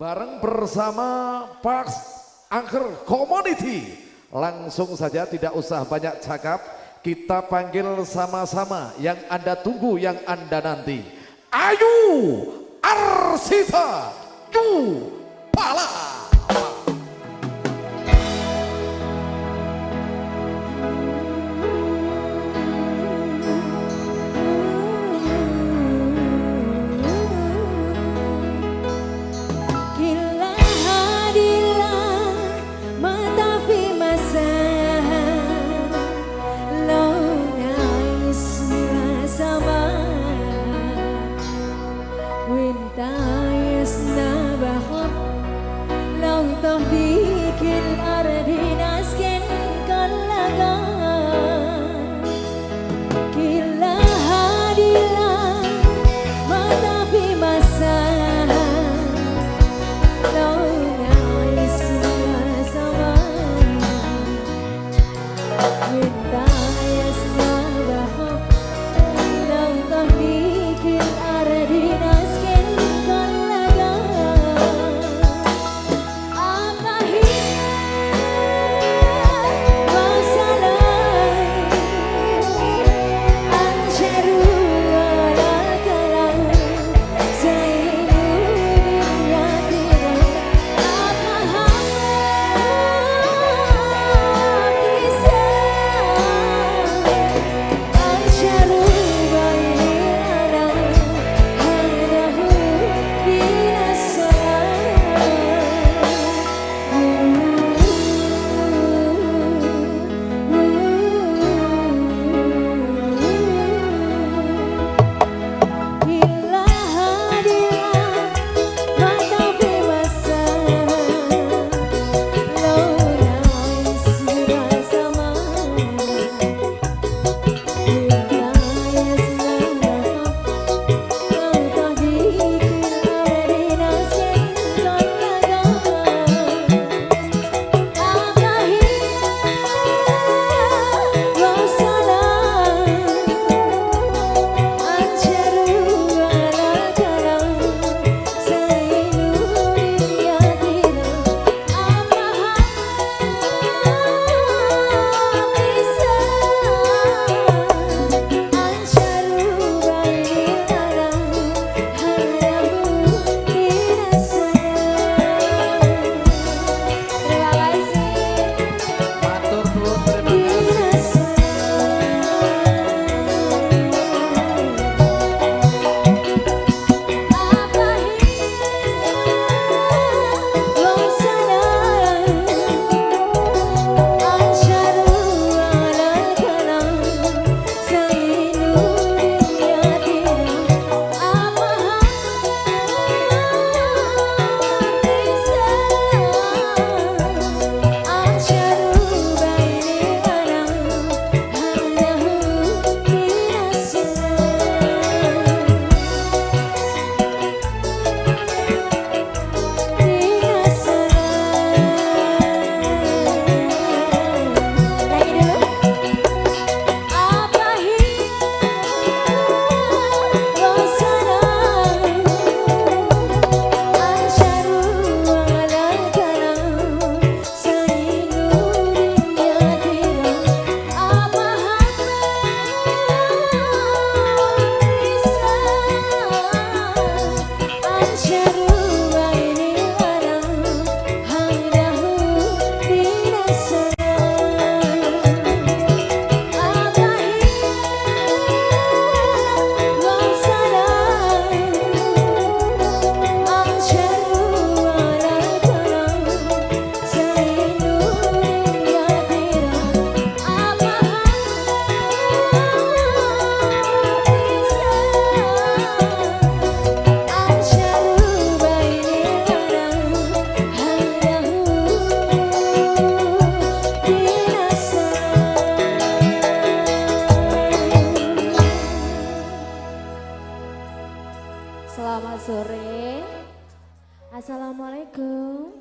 bareng bersama Parks Angker Community. Langsung saja tidak usah banyak cakap, kita panggil sama-sama yang Anda tunggu, yang Anda nanti. Ayu Arsita Dua. Selamat sore. Assalamualaikum.